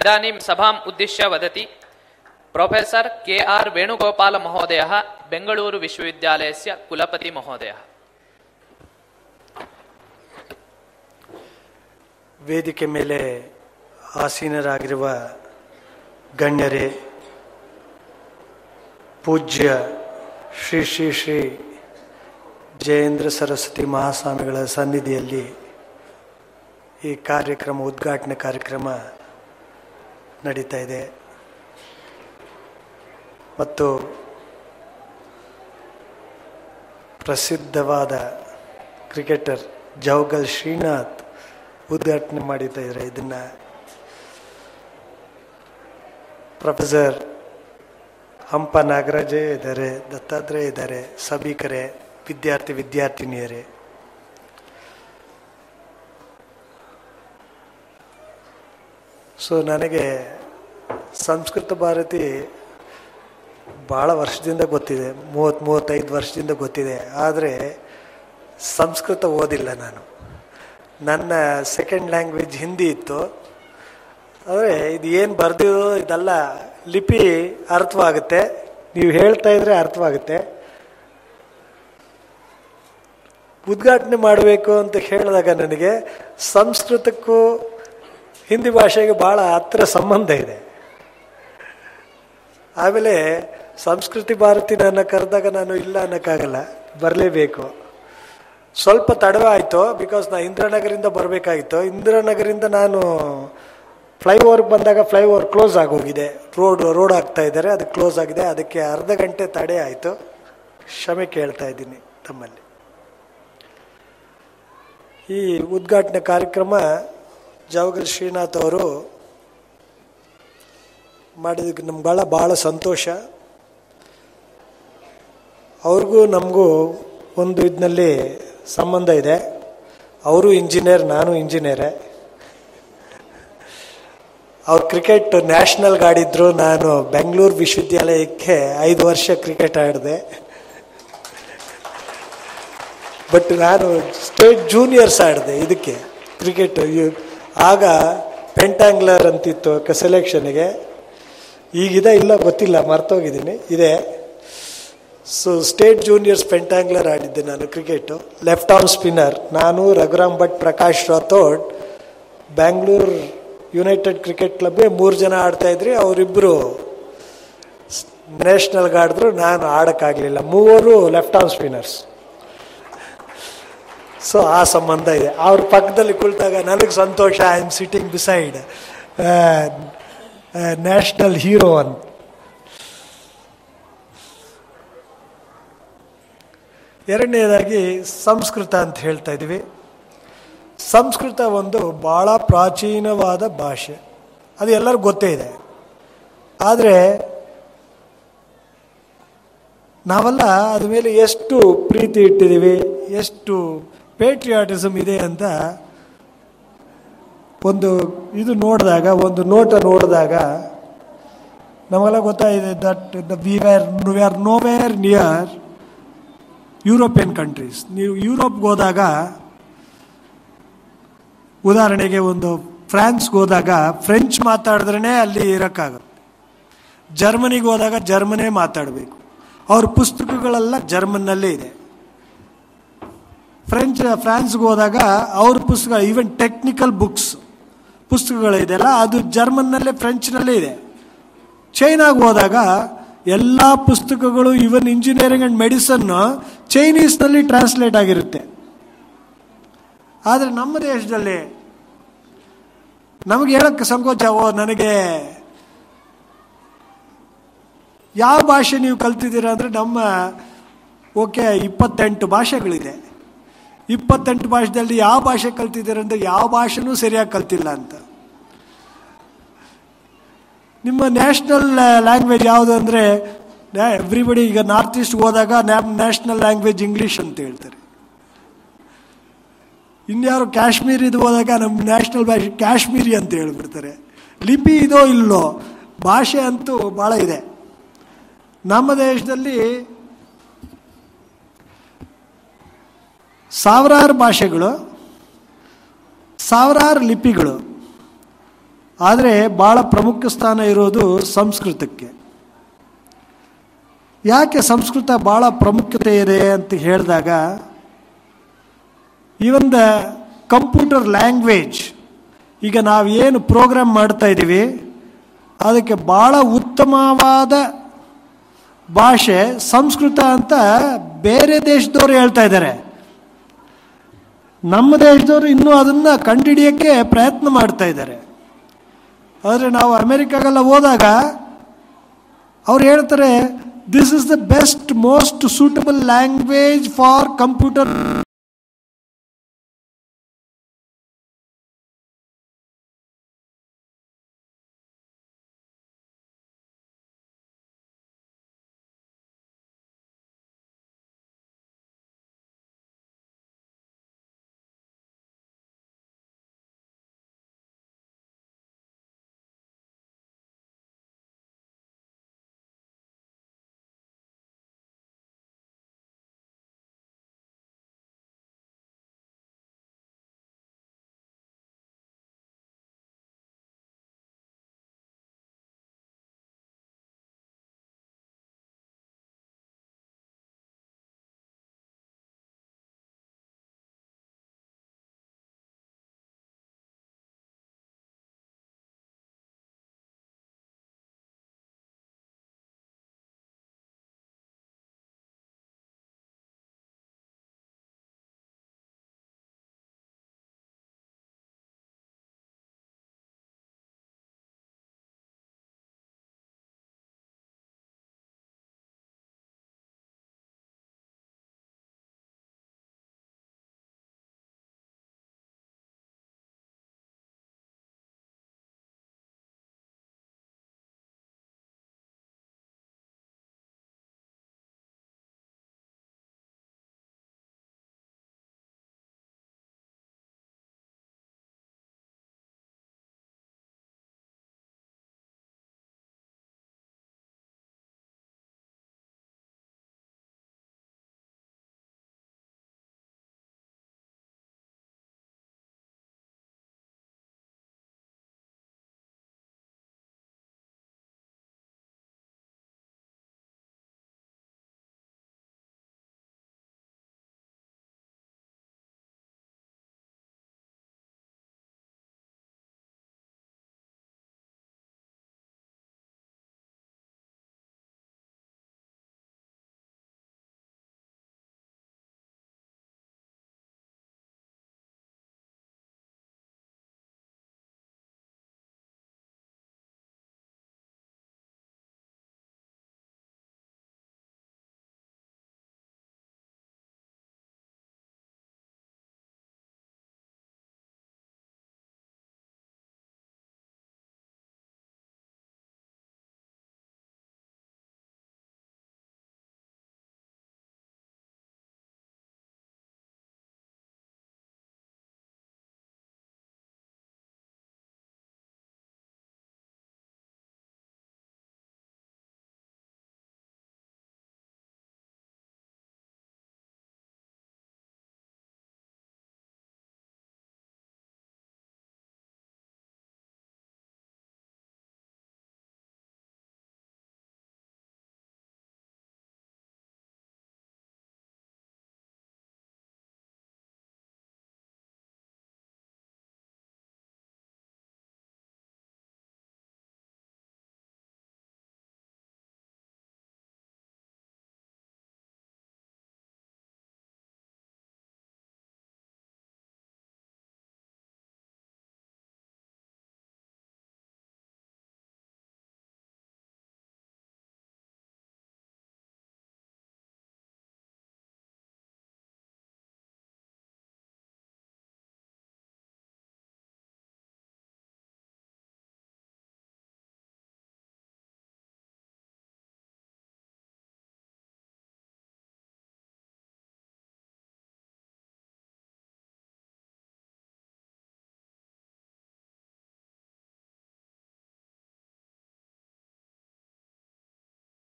ಇದಾನೀಂ ಸಭಾಂ ಉದ್ದೇಶ್ಯ ವದತಿ ಪ್ರೊಫೆಸರ್ ಕೆ ಆರ್ ವೇಣುಗೋಪಾಲ ಮಹೋದಯ ಬೆಂಗಳೂರು ವಿಶ್ವವಿದ್ಯಾಲಯಸ್ಯ ಕುಲಪತಿ ಮಹೋದಯ ವೇದಿಕೆ ಮೇಲೆ ಆಸೀನರಾಗಿರುವ ಗಣ್ಯರೇ, ಪೂಜ್ಯ ಶ್ರೀ ಶ್ರೀ ಶ್ರೀ ಜಯೇಂದ್ರ ಸರಸ್ವತಿ ಮಹಾಸ್ವಾಮಿಗಳ ಸನ್ನಿಧಿಯಲ್ಲಿ ಈ ಕಾರ್ಯಕ್ರಮ, ಉದ್ಘಾಟನೆ ಕಾರ್ಯಕ್ರಮ ನಡೀತಾ ಇದೆ. ಮತ್ತು ಪ್ರಸಿದ್ಧವಾದ ಕ್ರಿಕೆಟರ್ ಜೌಗಲ್ ಶ್ರೀನಾಥ್ ಉದ್ಘಾಟನೆ ಮಾಡಿತಾ ಇದ್ದಾರೆ ಇದನ್ನ ಪ್ರೊಫೆಸರ್ ಹಂಪ ನಾಗರಾಜೇ ಇದ್ದಾರೆ, ದತ್ತಾತ್ರೇಯ ಇದ್ದಾರೆ ಸಭಿಕರೇ ವಿದ್ಯಾರ್ಥಿ ವಿದ್ಯಾರ್ಥಿನಿಯರೇ. ಸೊ ನನಗೆ ಸಂಸ್ಕೃತ ಭಾರತಿ ಭಾಳ ವರ್ಷದಿಂದ ಗೊತ್ತಿದೆ, ಮೂವತ್ತು ಮೂವತ್ತೈದು ವರ್ಷದಿಂದ ಗೊತ್ತಿದೆ. ಆದರೆ ಸಂಸ್ಕೃತ ಓದಿಲ್ಲ ನಾನು. ನನ್ನ ಸೆಕೆಂಡ್ ಲ್ಯಾಂಗ್ವೇಜ್ ಹಿಂದಿ ಇತ್ತು. ಆದರೆ ಇದು ಏನು ಬರೆದಿರೋ ಇದೆಲ್ಲ, ಲಿಪಿ ಅರ್ಥವಾಗುತ್ತೆ. ನೀವು ಹೇಳ್ತಾ ಇದ್ರೆ ಅರ್ಥವಾಗುತ್ತೆ. ಉದ್ಘಾಟನೆ ಮಾಡಬೇಕು ಅಂತ ಹೇಳಿದಾಗ ನನಗೆ ಸಂಸ್ಕೃತಕ್ಕೂ ಹಿಂದಿ ಭಾಷೆಗೆ ಭಾಳ ಹತ್ರ ಸಂಬಂಧ ಇದೆ. ಆಮೇಲೆ ಸಂಸ್ಕೃತಿ ಭಾರತಿ ನನ್ನ ಕರೆದಾಗ ನಾನು ಇಲ್ಲ ಅನ್ನೋಕ್ಕಾಗಲ್ಲ, ಬರಲೇಬೇಕು. ಸ್ವಲ್ಪ ತಡವೆ ಆಯಿತು ಬಿಕಾಸ್ ನಾನು ಇಂದಿರಾನಗರಿಂದ ಬರಬೇಕಾಗಿತ್ತು. ಇಂದಿರಾನಗರಿಂದ ನಾನು ಫ್ಲೈಓವರ್ಗೆ ಬಂದಾಗ ಫ್ಲೈಓವರ್ ಕ್ಲೋಸ್ ಆಗೋಗಿದೆ. ರೋಡ್ ರೋಡ್ ಆಗ್ತಾ ಇದ್ದಾರೆ, ಅದು ಕ್ಲೋಸ್ ಆಗಿದೆ. ಅದಕ್ಕೆ ಅರ್ಧ ಗಂಟೆ ತಡೆ ಆಯಿತು. ಕ್ಷಮೆ ಕೇಳ್ತಾ ಇದ್ದೀನಿ ತಮ್ಮಲ್ಲಿ. ಈ ಉದ್ಘಾಟನೆ ಕಾರ್ಯಕ್ರಮ ಜವಗಲ್ ಶ್ರೀನಾಥ್ ಅವರು ಮಾಡಿದಕ್ಕೆ ನಮ್ಗೆ ಭಾಳ ಭಾಳ ಸಂತೋಷ. ಅವ್ರಿಗೂ ನಮಗೂ ಒಂದು ಇದರಲ್ಲಿ ಸಂಬಂಧ ಇದೆ. ಅವರು ಇಂಜಿನಿಯರ್, ನಾನು ಇಂಜಿನಿಯರೇ. ಅವ್ರು ಕ್ರಿಕೆಟ್ ನ್ಯಾಷನಲ್ ಆಡಿದ್ರು ನಾನು ಬೆಂಗಳೂರು ವಿಶ್ವವಿದ್ಯಾಲಯಕ್ಕೆ ಐದು ವರ್ಷ ಕ್ರಿಕೆಟ್ ಆಡಿದೆ. ಬಟ್ ನಾನು ಸ್ಟೇಟ್ ಜೂನಿಯರ್ಸ್ ಆಡಿದೆ ಇದಕ್ಕೆ, ಕ್ರಿಕೆಟ್ ಆಗ ಪೆಂಟ್ಯಾಂಗ್ಲರ್ ಅಂತಿತ್ತು ಸೆಲೆಕ್ಷನ್ಗೆ. ಈಗಿದೆ ಇಲ್ಲ ಗೊತ್ತಿಲ್ಲ, ಮರ್ತೋಗಿದ್ದೀನಿ. ಇದೆ. ಸೊ ಸ್ಟೇಟ್ ಜೂನಿಯರ್ಸ್ ಪೆಂಟ್ಯಾಂಗ್ಲರ್ ಆಡಿದ್ದೆ ನಾನು ಕ್ರಿಕೆಟು. ಲೆಫ್ಟ್ ಆರ್ಮ್ ಸ್ಪಿನ್ನರ್ ನಾನು, Raghuram Bhat, Prakash Rathod Bangalore united cricket ಕ್ಲಬ್ಗೆ ಮೂರು ಜನ ಆಡ್ತಾ ಇದ್ರಿ. ಅವರಿಬ್ಬರು ನ್ಯಾಷನಲ್ಗೆ ಆಡಿದ್ರು ನಾನು ಆಡೋಕ್ಕಾಗಲಿಲ್ಲ. ಮೂವರು ಲೆಫ್ಟ್ ಆರ್ಮ್ ಸ್ಪಿನ್ನರ್ಸ್ ಸೊ ಆ ಸಂಬಂಧ ಇದೆ. ಅವ್ರ ಪಕ್ಕದಲ್ಲಿ ಕುಳಿತಾಗ ನನಗೆ ಸಂತೋಷ I am sitting beside national hero ಅಂತ ಎರಡನೇದಾಗಿ ಸಂಸ್ಕೃತ ಅಂತ ಹೇಳ್ತಾ ಇದ್ದೀವಿ ಸಂಸ್ಕೃತ ಒಂದು ಭಾಳ ಪ್ರಾಚೀನವಾದ ಭಾಷೆ. ಅದು ಎಲ್ಲರಿಗೂ ಗೊತ್ತೇ ಇದೆ. ಆದರೆ, ನಾವೆಲ್ಲ ಅದ ಮೇಲೆ ಎಷ್ಟು ಪ್ರೀತಿ ಇಟ್ಟಿದ್ದೀವಿ ಎಷ್ಟು ಪೇಟ್ರಿಯಾಟಿಸಮ್ ಇದೆ ಅಂತ ಒಂದು ಇದು ನೋಡಿದಾಗ, ಒಂದು ನೋಟ ನೋಡಿದಾಗ ನಮಗೆಲ್ಲ ಗೊತ್ತಾಗಿದೆ that the we were we are nowhere near European countries ನೀವು ಯುರೋಪ್ಗೆ ಹೋದಾಗ, ಉದಾಹರಣೆಗೆ ಒಂದು ಫ್ರಾನ್ಸ್ಗೆ ಹೋದಾಗ ಫ್ರೆಂಚ್ ಮಾತಾಡಿದ್ರೇ ಅಲ್ಲಿ ಇರೋಕ್ಕಾಗುತ್ತೆ. ಜರ್ಮನಿಗೆ ಹೋದಾಗ ಜರ್ಮನೇ ಮಾತಾಡಬೇಕು. ಅವ್ರ ಪುಸ್ತಕಗಳೆಲ್ಲ ಜರ್ಮನ್ನಲ್ಲೇ ಇದೆ. ಫ್ರೆಂಚ್ ಫ್ರಾನ್ಸ್ಗೆ ಹೋದಾಗ ಅವ್ರ ಪುಸ್ತಕ ಈವನ್ ಟೆಕ್ನಿಕಲ್ ಬುಕ್ಸ್ ಪುಸ್ತಕಗಳಿದೆಯಲ್ಲ ಅದು ಜರ್ಮನ್ನಲ್ಲೇ ಫ್ರೆಂಚ್ನಲ್ಲೇ ಇದೆ. ಚೈನಾಗೆ ಹೋದಾಗ ಎಲ್ಲ ಪುಸ್ತಕಗಳು ಈವನ್ ಇಂಜಿನಿಯರಿಂಗ್ ಆ್ಯಂಡ್ ಮೆಡಿಸನ್ನು ಚೈನೀಸ್ನಲ್ಲಿ ಟ್ರಾನ್ಸ್ಲೇಟ್ ಆಗಿರುತ್ತೆ. ಆದರೆ ನಮ್ಮ ದೇಶದಲ್ಲಿ, ನಮಗೆ ಹೇಳಕ್ಕೆ ಸಂಕೋಚ, ಓ, ನನಗೆ ಯಾವ ಭಾಷೆ ನೀವು ಕಲ್ತಿದ್ದೀರಾ ಅಂದರೆ ನಮ್ಮ, ಓಕೆ, ಇಪ್ಪತ್ತೆಂಟು ಭಾಷೆಗಳಿದೆ. ಇಪ್ಪತ್ತೆಂಟು ಭಾಷೆದಲ್ಲಿ ಯಾವ ಭಾಷೆ ಕಲ್ತಿದ್ದೀರ ಅಂದರೆ ಯಾವ ಭಾಷೆನೂ ಸರಿಯಾಗಿ ಕಲ್ತಿಲ್ಲ ಅಂತ. ನಿಮ್ಮ ನ್ಯಾಷನಲ್ ಲ್ಯಾಂಗ್ವೇಜ್ ಯಾವುದು ಅಂದರೆ ಎವ್ರಿಬಡಿ ಈಗ ನಾರ್ತ್ ಈಸ್ಟ್ ಹೋದಾಗ ನ್ಯಾಷನಲ್ ಲ್ಯಾಂಗ್ವೇಜ್ ಇಂಗ್ಲೀಷ್ ಅಂತ ಹೇಳ್ತಾರೆ. ಇನ್ಯಾರು ಕಾಶ್ಮೀರಿದು ಹೋದಾಗ ನಮ್ಮ ನ್ಯಾಷನಲ್ ಭಾಷೆ ಕಾಶ್ಮೀರಿ ಅಂತ ಹೇಳ್ಬಿಡ್ತಾರೆ. ಲಿಪಿ ಇದೋ ಇಲ್ಲೋ, ಭಾಷೆ ಅಂತೂ ಭಾಳ ಇದೆ. ನಮ್ಮ ದೇಶದಲ್ಲಿ ಸಾವಿರಾರು ಭಾಷೆಗಳು, ಸಾವಿರಾರು ಲಿಪಿಗಳು, ಆದರೆ ಭಾಳ ಪ್ರಮುಖ ಸ್ಥಾನ ಇರೋದು ಸಂಸ್ಕೃತಕ್ಕೆ. ಯಾಕೆ ಸಂಸ್ಕೃತ ಭಾಳ ಪ್ರಾಮುಖ್ಯತೆ ಇದೆ ಅಂತ ಹೇಳಿದಾಗ, ಈ ದ ಕಂಪ್ಯೂಟರ್ ಲ್ಯಾಂಗ್ವೇಜ್, ಈಗ ನಾವು ಏನು ಪ್ರೋಗ್ರಾಮ್ ಮಾಡ್ತಾ ಇದ್ದೀವಿ ಅದಕ್ಕೆ ಭಾಳ ಉತ್ತಮವಾದ ಭಾಷೆ ಸಂಸ್ಕೃತ ಅಂತ ಬೇರೆ ದೇಶದವರು ಹೇಳ್ತಾ ಇದ್ದಾರೆ. ನಮ್ಮ ದೇಶದವರು ಇನ್ನೂ ಅದನ್ನು ಕಂಡುಹಿಡಿಯೋಕ್ಕೆ ಪ್ರಯತ್ನ ಮಾಡ್ತಾ ಇದ್ದಾರೆ. ಆದರೆ ನಾವು ಅಮೇರಿಕಾಗೆಲ್ಲ ಹೋದಾಗ ಅವ್ರು ಹೇಳ್ತಾರೆ this is the best most suitable language for computer